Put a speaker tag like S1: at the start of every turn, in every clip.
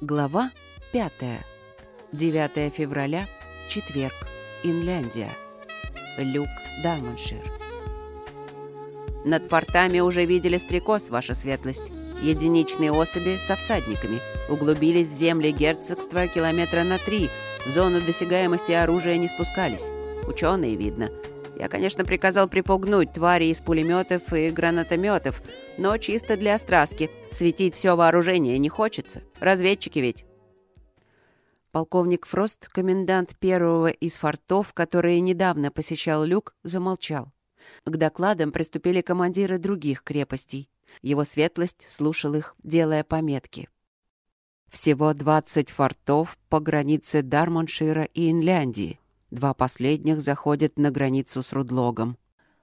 S1: Глава 5. 9 февраля, четверг, Инляндия. Люк Дарманшир. Над фортами уже видели стрекоз, ваша светлость. Единичные особи со всадниками углубились в земли герцогства километра на три. В зону досягаемости оружия не спускались. Ученые, видно. Я, конечно, приказал припугнуть твари из пулеметов и гранатометов, но чисто для страстки. Светить все вооружение не хочется. Разведчики ведь. Полковник Фрост, комендант первого из фортов, который недавно посещал Люк, замолчал. К докладам приступили командиры других крепостей. Его светлость слушал их, делая пометки. Всего 20 фортов по границе Дармоншира и Инляндии. Два последних заходят на границу с Рудлогом.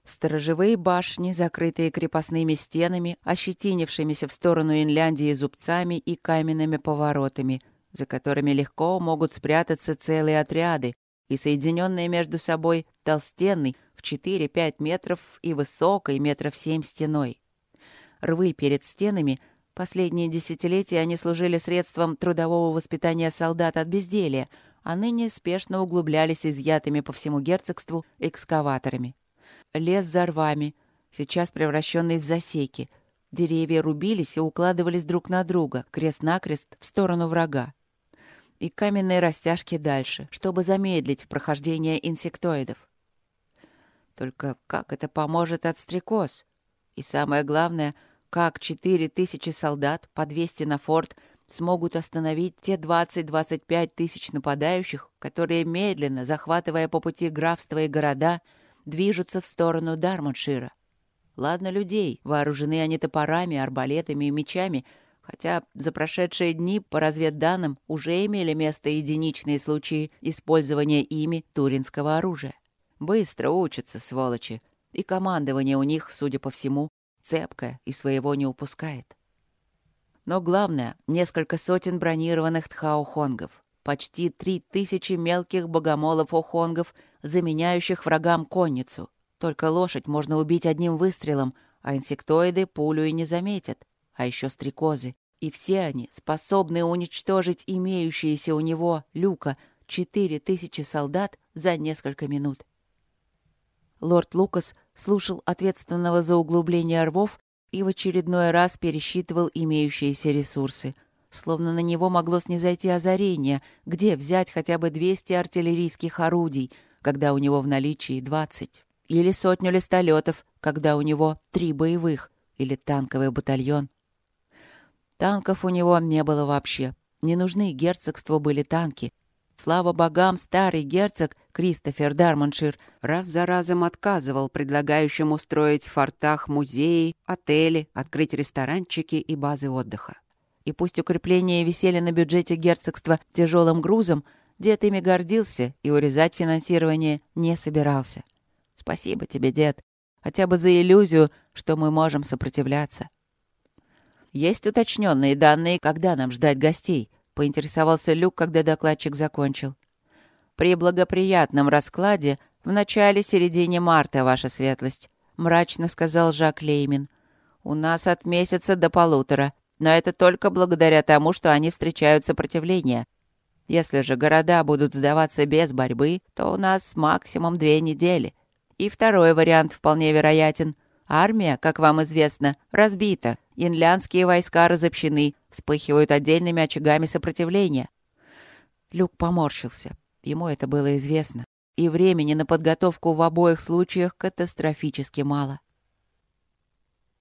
S1: Сторожевые башни, закрытые крепостными стенами, ощетинившимися в сторону Инляндии зубцами и каменными поворотами, за которыми легко могут спрятаться целые отряды, и соединенные между собой толстенной в 4-5 метров и высокой метров 7 стеной. Рвы перед стенами — Последние десятилетия они служили средством трудового воспитания солдат от безделия, а ныне спешно углублялись изъятыми по всему герцогству экскаваторами. Лес за рвами, сейчас превращенный в засеки. Деревья рубились и укладывались друг на друга, крест-накрест, в сторону врага. И каменные растяжки дальше, чтобы замедлить прохождение инсектоидов. Только как это поможет от стрекоз? И самое главное, как четыре тысячи солдат по 200 на форт смогут остановить те 20-25 тысяч нападающих, которые медленно, захватывая по пути графства и города, движутся в сторону Дармоншира. Ладно людей, вооружены они топорами, арбалетами и мечами, хотя за прошедшие дни, по разведданным, уже имели место единичные случаи использования ими туринского оружия. Быстро учатся, сволочи, и командование у них, судя по всему, цепкое и своего не упускает. Но главное — несколько сотен бронированных тхаухонгов, почти три тысячи мелких богомолов-охонгов — заменяющих врагам конницу. Только лошадь можно убить одним выстрелом, а инсектоиды пулю и не заметят. А еще стрекозы. И все они способны уничтожить имеющиеся у него, Люка, четыре тысячи солдат за несколько минут. Лорд Лукас слушал ответственного за углубление рвов и в очередной раз пересчитывал имеющиеся ресурсы. Словно на него могло снизойти озарение, где взять хотя бы 200 артиллерийских орудий — когда у него в наличии 20, или сотню листолетов, когда у него три боевых, или танковый батальон. Танков у него не было вообще. Не нужны герцогству были танки. Слава богам, старый герцог Кристофер Дарманшир раз за разом отказывал предлагающим устроить в фортах музеи, отели, открыть ресторанчики и базы отдыха. И пусть укрепления висели на бюджете герцогства тяжелым грузом, Дед ими гордился и урезать финансирование не собирался. Спасибо тебе, дед, хотя бы за иллюзию, что мы можем сопротивляться. Есть уточненные данные, когда нам ждать гостей, поинтересовался Люк, когда докладчик закончил. При благоприятном раскладе в начале-середине марта, ваша светлость, мрачно сказал Жак Леймин. У нас от месяца до полутора, но это только благодаря тому, что они встречают сопротивление. Если же города будут сдаваться без борьбы, то у нас максимум две недели. И второй вариант вполне вероятен. Армия, как вам известно, разбита. Инлянские войска разобщены, вспыхивают отдельными очагами сопротивления. Люк поморщился. Ему это было известно. И времени на подготовку в обоих случаях катастрофически мало.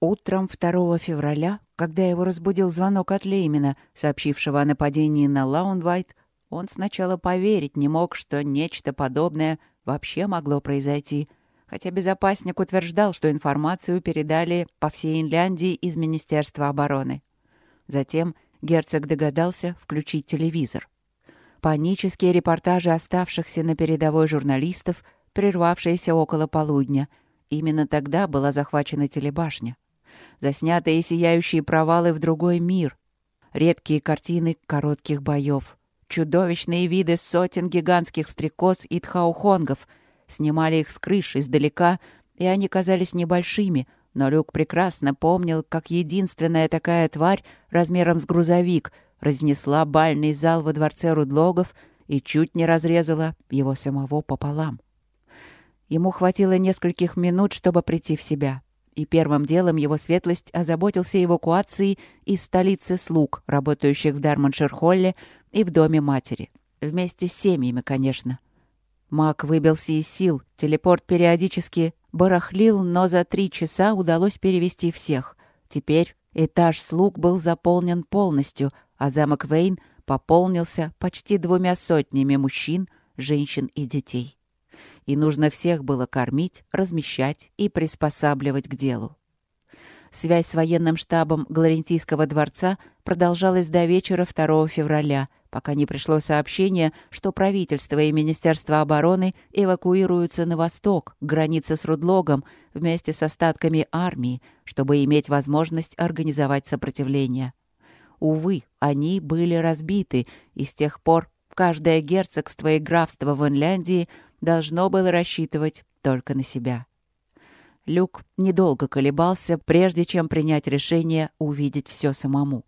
S1: Утром 2 февраля, когда его разбудил звонок от Леймина, сообщившего о нападении на Лаунвайт, он сначала поверить не мог, что нечто подобное вообще могло произойти, хотя безопасник утверждал, что информацию передали по всей Инляндии из Министерства обороны. Затем герцог догадался включить телевизор. Панические репортажи оставшихся на передовой журналистов, прервавшиеся около полудня. Именно тогда была захвачена телебашня. Заснятые сияющие провалы в другой мир. Редкие картины коротких боев — Чудовищные виды сотен гигантских стрекоз и тхаухонгов. Снимали их с крыш издалека, и они казались небольшими, Но Люк прекрасно помнил, как единственная такая тварь размером с грузовик разнесла бальный зал во дворце Рудлогов и чуть не разрезала его самого пополам. Ему хватило нескольких минут, чтобы прийти в себя. И первым делом его светлость озаботился эвакуацией из столицы слуг, работающих в Дарманшир-Холле и в доме матери. Вместе с семьями, конечно. Маг выбился из сил, телепорт периодически барахлил, но за три часа удалось перевести всех. Теперь этаж слуг был заполнен полностью, а замок Вейн пополнился почти двумя сотнями мужчин, женщин и детей. И нужно всех было кормить, размещать и приспосабливать к делу. Связь с военным штабом Гларентийского дворца продолжалась до вечера 2 февраля, пока не пришло сообщение, что правительство и Министерство обороны эвакуируются на восток, к границе с Рудлогом, вместе с остатками армии, чтобы иметь возможность организовать сопротивление. Увы, они были разбиты, и с тех пор каждое герцогство и графство в Инляндии должно было рассчитывать только на себя. Люк недолго колебался, прежде чем принять решение увидеть все самому.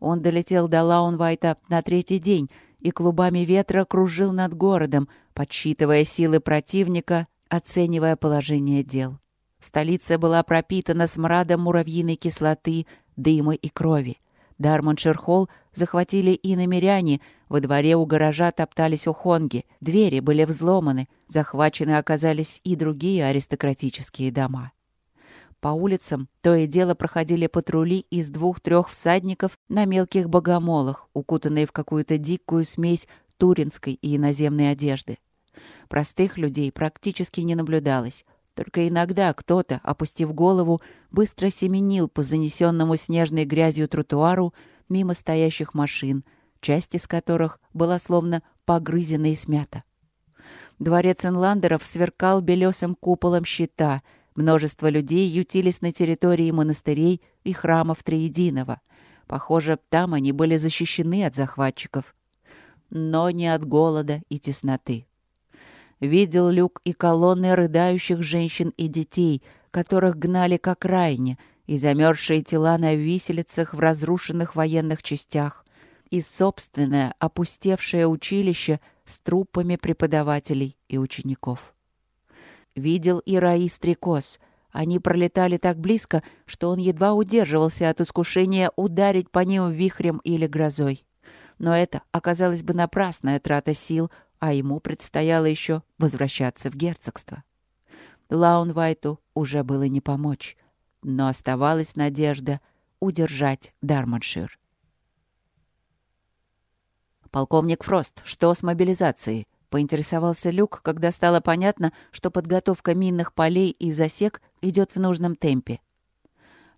S1: Он долетел до Лаунвайта на третий день и клубами ветра кружил над городом, подсчитывая силы противника, оценивая положение дел. Столица была пропитана смрадом муравьиной кислоты, дыма и крови. Дармоншир-холл захватили и намеряне, во дворе у гаража топтались ухонги, двери были взломаны, захвачены оказались и другие аристократические дома. По улицам то и дело проходили патрули из двух-трех всадников на мелких богомолах, укутанные в какую-то дикую смесь туринской и иноземной одежды. Простых людей практически не наблюдалось. Только иногда кто-то, опустив голову, быстро семенил по занесенному снежной грязью тротуару мимо стоящих машин, часть из которых была словно погрызена и смята. Дворец Инландеров сверкал белесым куполом щита — Множество людей ютились на территории монастырей и храмов Триединого. Похоже, там они были защищены от захватчиков. Но не от голода и тесноты. Видел Люк и колонны рыдающих женщин и детей, которых гнали как райне, и замерзшие тела на виселицах в разрушенных военных частях, и собственное опустевшее училище с трупами преподавателей и учеников. Видел и Раи Стрекоз. Они пролетали так близко, что он едва удерживался от искушения ударить по ним вихрем или грозой. Но это оказалось бы напрасная трата сил, а ему предстояло еще возвращаться в герцогство. Лаунвайту уже было не помочь, но оставалась надежда удержать Дармоншир. «Полковник Фрост, что с мобилизацией?» — поинтересовался Люк, когда стало понятно, что подготовка минных полей и засек идет в нужном темпе.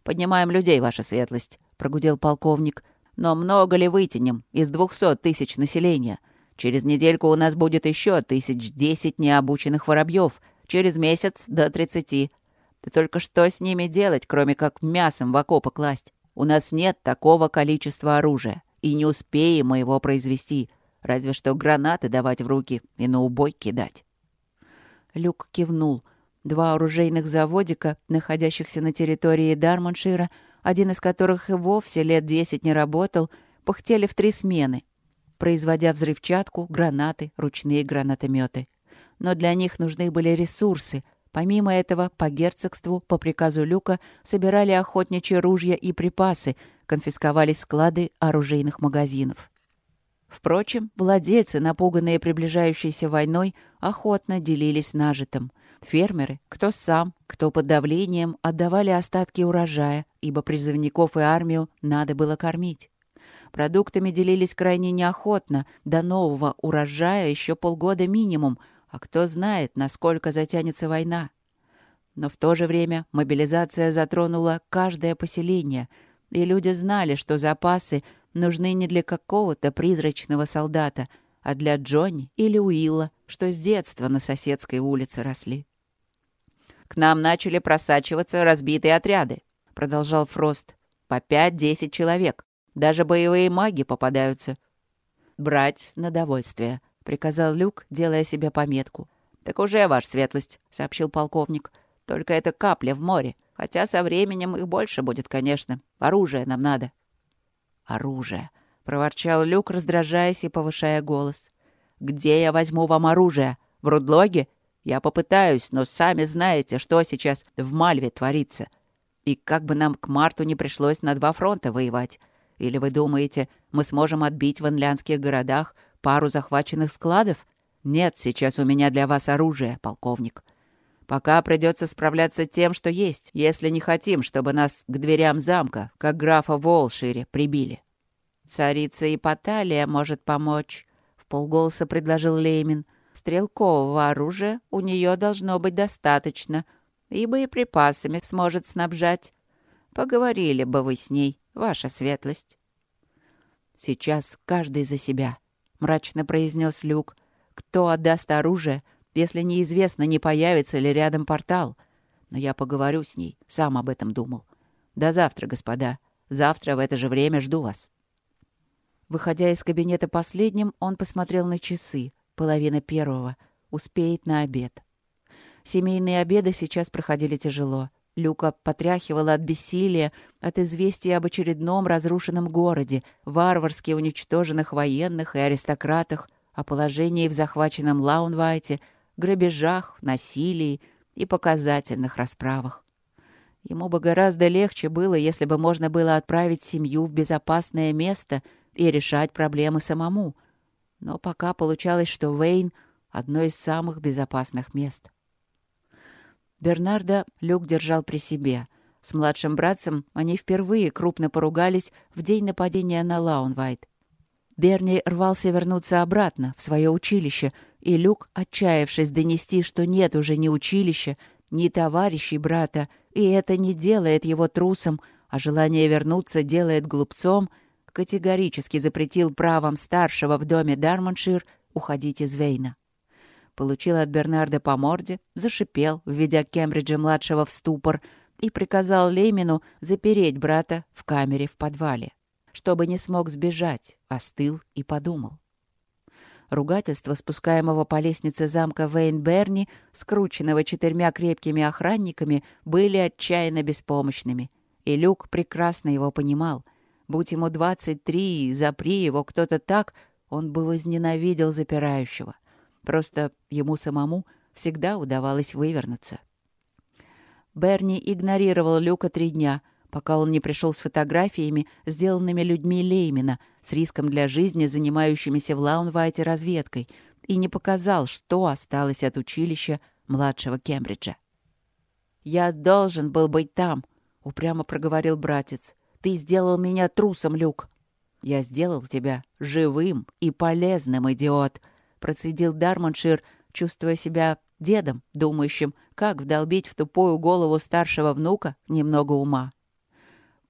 S1: «Поднимаем людей, ваша светлость», — прогудел полковник. «Но много ли вытянем из двухсот тысяч населения? Через недельку у нас будет еще тысяч десять необученных воробьев, через месяц — до тридцати. Ты только что с ними делать, кроме как мясом в окопы класть? У нас нет такого количества оружия, и не успеем мы его произвести». Разве что гранаты давать в руки и на убой кидать. Люк кивнул. Два оружейных заводика, находящихся на территории Дармоншира, один из которых и вовсе лет десять не работал, пыхтели в три смены, производя взрывчатку, гранаты, ручные гранатометы. Но для них нужны были ресурсы. Помимо этого, по герцогству, по приказу Люка, собирали охотничьи ружья и припасы, конфисковались склады оружейных магазинов. Впрочем, владельцы, напуганные приближающейся войной, охотно делились нажитым. Фермеры, кто сам, кто под давлением, отдавали остатки урожая, ибо призывников и армию надо было кормить. Продуктами делились крайне неохотно, до нового урожая еще полгода минимум, а кто знает, насколько затянется война. Но в то же время мобилизация затронула каждое поселение, и люди знали, что запасы — нужны не для какого-то призрачного солдата, а для Джонни или Уилла, что с детства на соседской улице росли. «К нам начали просачиваться разбитые отряды», — продолжал Фрост. «По пять-десять человек. Даже боевые маги попадаются». «Брать на довольствие», — приказал Люк, делая себе пометку. «Так уже, ваша светлость», — сообщил полковник. «Только это капля в море. Хотя со временем их больше будет, конечно. Оружие нам надо». «Оружие», — проворчал Люк, раздражаясь и повышая голос. «Где я возьму вам оружие? В Рудлоге? Я попытаюсь, но сами знаете, что сейчас в Мальве творится. И как бы нам к марту не пришлось на два фронта воевать. Или вы думаете, мы сможем отбить в инлянских городах пару захваченных складов? Нет сейчас у меня для вас оружия, полковник. Пока придется справляться тем, что есть, если не хотим, чтобы нас к дверям замка, как графа Волшире, прибили. Царица Ипоталия может помочь, — в полголоса предложил Леймин. Стрелкового оружия у нее должно быть достаточно, и боеприпасами сможет снабжать. Поговорили бы вы с ней, ваша светлость. Сейчас каждый за себя, — мрачно произнес Люк. Кто отдаст оружие, если неизвестно, не появится ли рядом портал? Но я поговорю с ней, сам об этом думал. До завтра, господа. Завтра в это же время жду вас. Выходя из кабинета последним, он посмотрел на часы. Половина первого. Успеет на обед. Семейные обеды сейчас проходили тяжело. Люка потряхивала от бессилия, от известия об очередном разрушенном городе, варварски уничтоженных военных и аристократах, о положении в захваченном Лаунвайте, грабежах, насилии и показательных расправах. Ему бы гораздо легче было, если бы можно было отправить семью в безопасное место и решать проблемы самому — но пока получалось, что Вейн — одно из самых безопасных мест. Бернарда Люк держал при себе. С младшим братцем они впервые крупно поругались в день нападения на Лаунвайт. Берни рвался вернуться обратно, в свое училище, и Люк, отчаявшись донести, что нет уже ни училища, ни товарищей брата, и это не делает его трусом, а желание вернуться делает глупцом — категорически запретил правом старшего в доме Дармоншир уходить из Вейна. Получил от Бернарда по морде, зашипел, введя Кембриджа-младшего в ступор, и приказал Леймину запереть брата в камере в подвале, чтобы не смог сбежать, остыл и подумал. Ругательство спускаемого по лестнице замка Вейн-Берни, скрученного четырьмя крепкими охранниками, были отчаянно беспомощными, и Люк прекрасно его понимал — Будь ему двадцать три, и запри его кто-то так, он бы возненавидел запирающего. Просто ему самому всегда удавалось вывернуться. Берни игнорировал Люка три дня, пока он не пришел с фотографиями, сделанными людьми Леймина, с риском для жизни, занимающимися в Лаунвайте разведкой, и не показал, что осталось от училища младшего Кембриджа. «Я должен был быть там», — упрямо проговорил братец. Ты сделал меня трусом, Люк. Я сделал тебя живым и полезным, идиот, процедил Дармоншир, чувствуя себя дедом, думающим, как вдолбить в тупую голову старшего внука немного ума.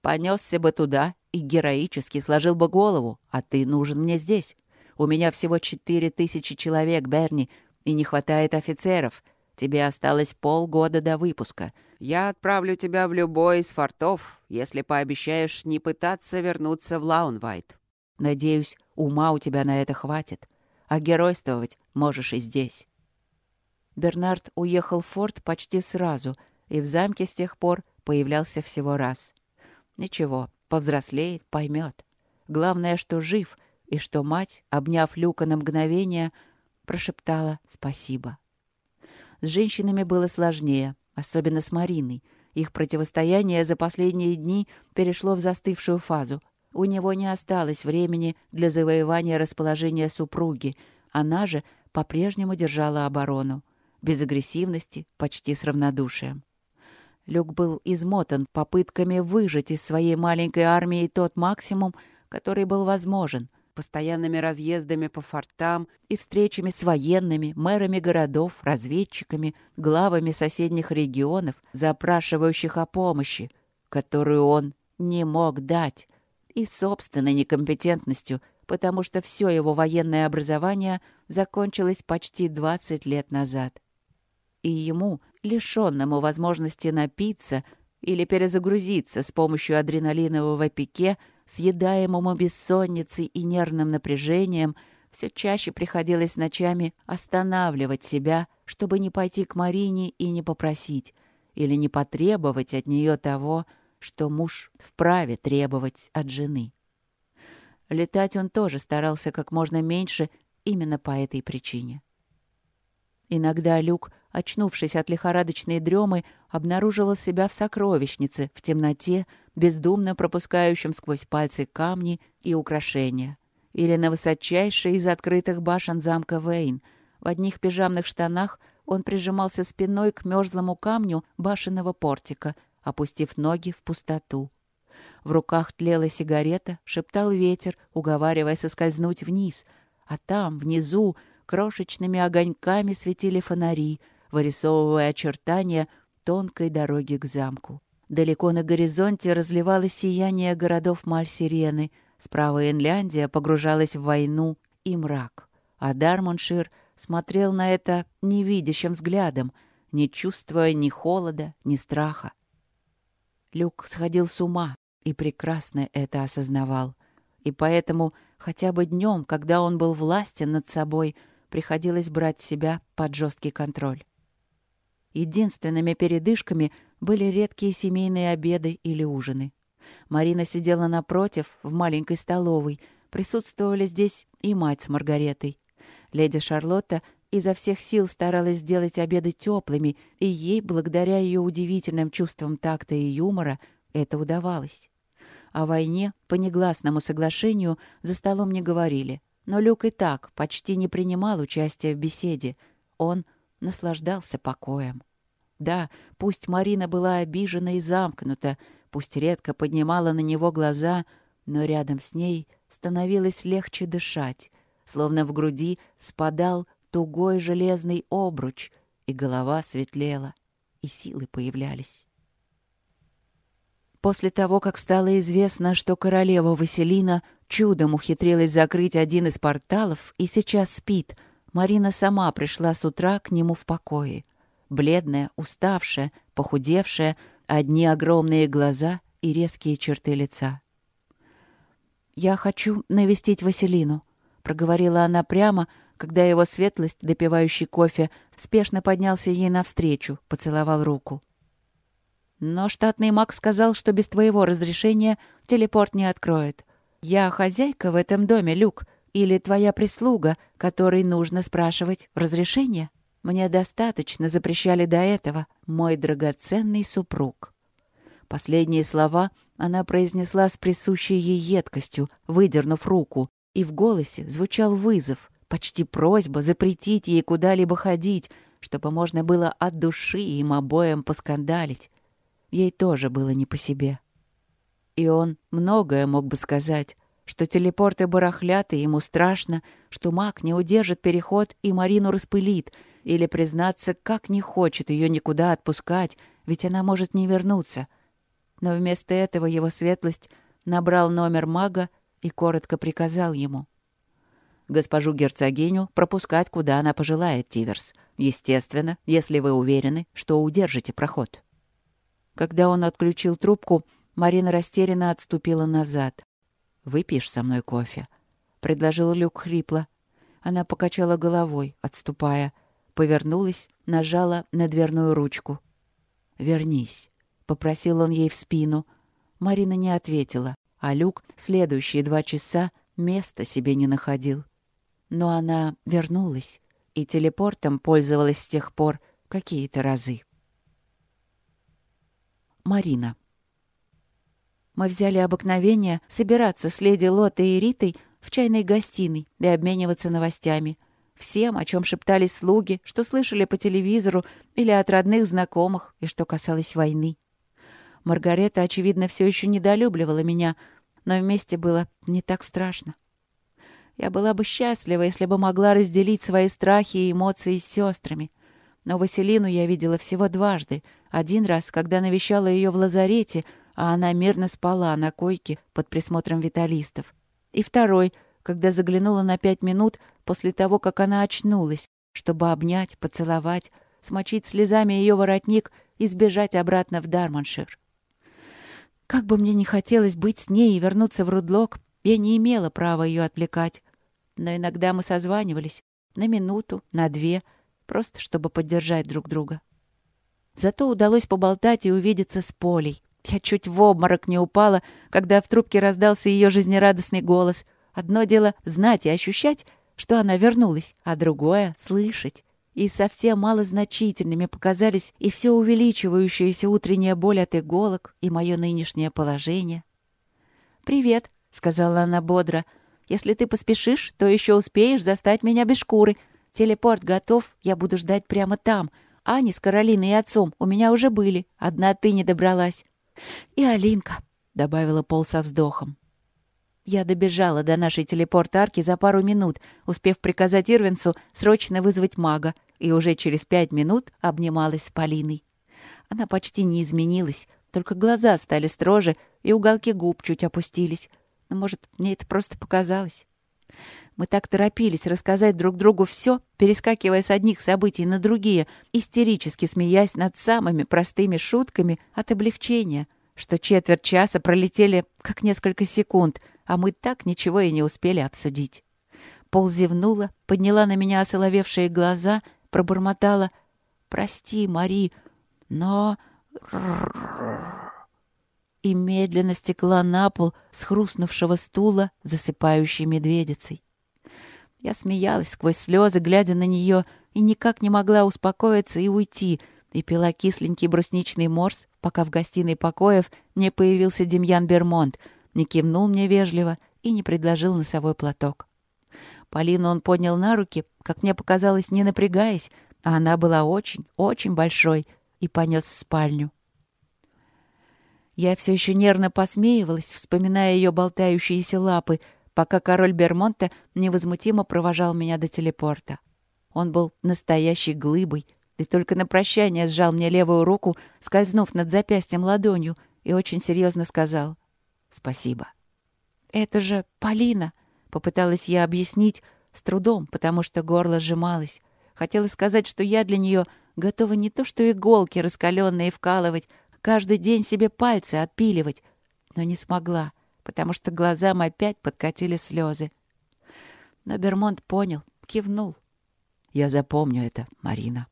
S1: Понесся бы туда и героически сложил бы голову, а ты нужен мне здесь. У меня всего четыре тысячи человек, Берни, и не хватает офицеров. Тебе осталось полгода до выпуска — я отправлю тебя в любой из фортов, если пообещаешь не пытаться вернуться в Лаунвайт. Надеюсь, ума у тебя на это хватит. А геройствовать можешь и здесь». Бернард уехал в форт почти сразу, и в замке с тех пор появлялся всего раз. Ничего, повзрослеет, поймет. Главное, что жив, и что мать, обняв Люка на мгновение, прошептала «спасибо». С женщинами было сложнее особенно с Мариной. Их противостояние за последние дни перешло в застывшую фазу. У него не осталось времени для завоевания расположения супруги. Она же по-прежнему держала оборону. Без агрессивности, почти с равнодушием. Люк был измотан попытками выжать из своей маленькой армии тот максимум, который был возможен — постоянными разъездами по фортам и встречами с военными, мэрами городов, разведчиками, главами соседних регионов, запрашивающих о помощи, которую он не мог дать, и собственной некомпетентностью, потому что все его военное образование закончилось почти 20 лет назад. И ему, лишенному возможности напиться или перезагрузиться с помощью адреналинового пике, съедаемому бессонницей и нервным напряжением, все чаще приходилось ночами останавливать себя, чтобы не пойти к Марине и не попросить.
S2: или не потребовать от нее того, что муж вправе требовать от жены. Летать он тоже старался как можно меньше именно по этой причине. Иногда Люк, очнувшись от лихорадочной дремы, обнаруживал себя в сокровищнице, в темноте, бездумно пропускающем сквозь пальцы камни и украшения. Или на высочайшей из открытых башен замка Вейн. В одних пижамных штанах он прижимался спиной к мерзлому камню башенного портика, опустив ноги в пустоту. В руках тлела сигарета, шептал ветер, уговаривая соскользнуть вниз. А там, внизу, крошечными огоньками светили фонари, вырисовывая очертания тонкой дороги к замку. Далеко на горизонте разливалось сияние городов Маль-Сирены. Справа Инляндия погружалась в войну и мрак. А Дармоншир смотрел на это невидящим взглядом, не чувствуя ни холода, ни страха. Люк сходил с ума и прекрасно это осознавал. И поэтому хотя бы днем, когда он был властен над собой, приходилось брать себя под жесткий контроль. Единственными передышками были редкие семейные обеды или ужины. Марина сидела напротив, в маленькой столовой. Присутствовали здесь и мать с Маргаретой. Леди Шарлотта изо всех сил старалась сделать обеды теплыми, и ей, благодаря ее удивительным чувствам такта и юмора, это удавалось. О войне по негласному соглашению за столом не говорили, но Люк и так почти не принимал участия в беседе. Он наслаждался покоем. Да, пусть Марина была обижена и замкнута, пусть редко поднимала на него глаза, но рядом с ней становилось легче дышать, словно в груди спадал тугой железный обруч, и голова светлела, и силы появлялись. После того, как стало известно, что королева Василина чудом ухитрилась закрыть один из порталов и сейчас спит, Марина сама пришла с утра к нему в покое. Бледная, уставшая, похудевшая, одни огромные глаза и резкие черты лица. «Я хочу навестить Василину», — проговорила она прямо, когда его светлость, допивающий кофе, спешно поднялся ей навстречу, поцеловал руку. Но штатный маг сказал, что без твоего разрешения телепорт не откроет. Я хозяйка в этом доме, Люк, или твоя прислуга, которой нужно спрашивать разрешение? Мне достаточно запрещали до этого, мой драгоценный супруг». Последние слова она произнесла с присущей ей едкостью, выдернув руку, и в голосе звучал вызов, почти просьба запретить ей куда-либо ходить, чтобы можно было от души им обоим поскандалить. Ей тоже было не по себе. И он многое мог бы сказать, что телепорты барахлят, и ему страшно, что маг не удержит переход и Марину распылит, или признаться, как не хочет ее никуда отпускать, ведь она может не вернуться. Но вместо этого его светлость набрал номер мага и коротко приказал ему. Госпожу герцогиню пропускать, куда она пожелает, Тиверс. Естественно, если вы уверены, что удержите проход. Когда он отключил трубку, Марина растерянно отступила назад. «Выпьешь со мной кофе?» — предложил Люк хрипло. Она покачала головой, отступая. Повернулась, нажала на дверную ручку. «Вернись», — попросил он ей в спину. Марина не ответила, а Люк следующие два часа места себе не находил. Но она вернулась и телепортом пользовалась с тех пор какие-то разы. Марина. Мы взяли обыкновение собираться с леди Лотой и Ритой в чайной гостиной и обмениваться новостями. Всем, о чем шептались слуги, что слышали по телевизору или от родных знакомых, и что касалось войны. Маргарета, очевидно, все еще недолюбливала меня, но вместе было не так страшно. Я была бы счастлива, если бы могла разделить свои страхи и эмоции с сестрами. Но Василину я видела всего дважды. Один раз, когда навещала ее в лазарете, а она мирно спала на койке под присмотром виталистов. И второй, когда заглянула на пять минут после того, как она очнулась, чтобы обнять, поцеловать, смочить слезами ее воротник и сбежать обратно в Дарманшир. Как бы мне не хотелось быть с ней и вернуться в Рудлок, я не имела права ее отвлекать. Но иногда мы созванивались на минуту, на две — просто чтобы поддержать друг друга. Зато удалось поболтать и увидеться с Полей. Я чуть в обморок не упала, когда в трубке раздался ее жизнерадостный голос. Одно дело знать и ощущать, что она вернулась, а другое — слышать. И совсем малозначительными показались и все увеличивающаяся утренняя боль от иголок, и мое нынешнее положение. «Привет», — сказала она бодро. «Если ты поспешишь, то еще успеешь застать меня без шкуры. Телепорт готов, я буду ждать прямо там. Ани с Каролиной и отцом у меня уже были. Одна ты не добралась. И Алинка», — добавила Пол со вздохом. Я добежала до нашей телепорт-арки за пару минут, успев приказать Ирвинсу срочно вызвать мага, и уже через пять минут обнималась с Полиной. Она почти не изменилась, только глаза стали строже, и уголки губ чуть опустились. Но, может, мне это просто показалось. Мы так торопились рассказать друг другу все, перескакивая с одних событий на другие, истерически смеясь над самыми простыми шутками от облегчения, что четверть часа пролетели как несколько секунд, а мы так ничего и не успели обсудить. Пол зевнула, подняла на меня осоловевшие глаза, пробормотала «Прости, Мари, но...» и медленно стекла на пол с хрустнувшего стула, засыпающей медведицей. Я смеялась сквозь слезы, глядя на нее, и никак не могла успокоиться и уйти, и пила кисленький брусничный морс, пока в гостиной покоев не появился Демьян Бермонт, не кивнул мне вежливо и не предложил носовой платок. Полину он поднял на руки, как мне показалось, не напрягаясь, а она была очень, очень большой, и понес в спальню. Я все еще нервно посмеивалась, вспоминая ее болтающиеся лапы, пока король Бермонта невозмутимо провожал меня до телепорта. Он был настоящей глыбой, и только на прощание сжал мне левую руку, скользнув над запястьем ладонью, и очень серьезно сказал «Спасибо». «Это же Полина», — попыталась я объяснить с трудом, потому что горло сжималось. Хотела сказать, что я для нее готова не то что иголки раскаленные вкалывать, каждый день себе пальцы отпиливать, но не смогла — потому что глазам опять подкатили слезы. Но Бермонт понял, кивнул. «Я запомню это, Марина».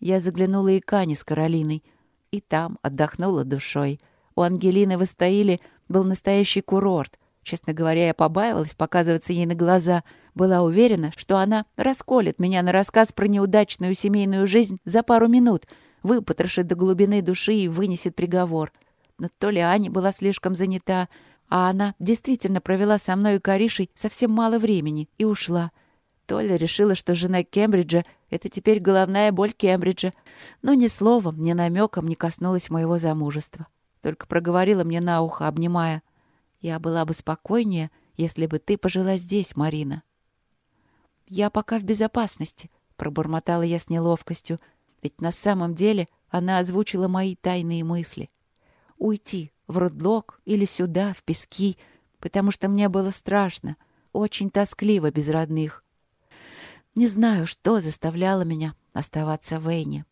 S2: Я заглянула и Кани с Каролиной, и там отдохнула душой. У Ангелины в Истаиле был настоящий курорт. Честно говоря, я побаивалась показываться ей на глаза. Была уверена, что она расколет меня на рассказ про неудачную семейную жизнь за пару минут, выпотрошит до глубины души и вынесет приговор — но то ли Аня была слишком занята, а она действительно провела со мной и Каришей совсем мало времени и ушла. То ли решила, что жена Кембриджа — это теперь головная боль Кембриджа, но ни словом, ни намеком не коснулась моего замужества. Только проговорила мне на ухо, обнимая. «Я была бы спокойнее, если бы ты пожила здесь, Марина». «Я пока в безопасности», — пробормотала я с неловкостью, ведь на самом деле она озвучила мои тайные мысли уйти в Рудлок или сюда, в пески, потому что мне было страшно, очень тоскливо без родных. Не знаю, что заставляло меня оставаться в Эйне.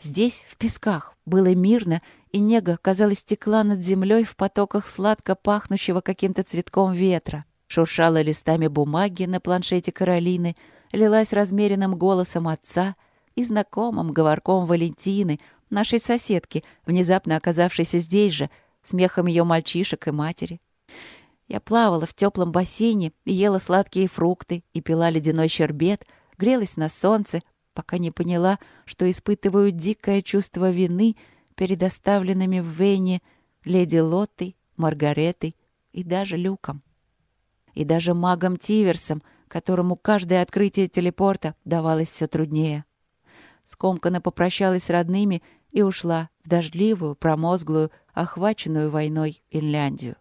S2: Здесь, в песках, было мирно, и нега, казалось, текла над землей в потоках сладко пахнущего каким-то цветком ветра, шуршала листами бумаги на планшете Каролины, лилась размеренным голосом отца и знакомым говорком Валентины, нашей соседки, внезапно оказавшейся здесь же, смехом ее мальчишек и матери. Я плавала в теплом бассейне и ела сладкие фрукты, и пила ледяной щербет, грелась на солнце, пока не поняла, что испытываю дикое чувство вины перед оставленными в Вене леди Лоттой, Маргаретой и даже Люком. И даже магом Тиверсом, которому каждое открытие телепорта давалось все труднее. Скомканно попрощалась с родными и ушла в дождливую, промозглую, охваченную войной Финляндию.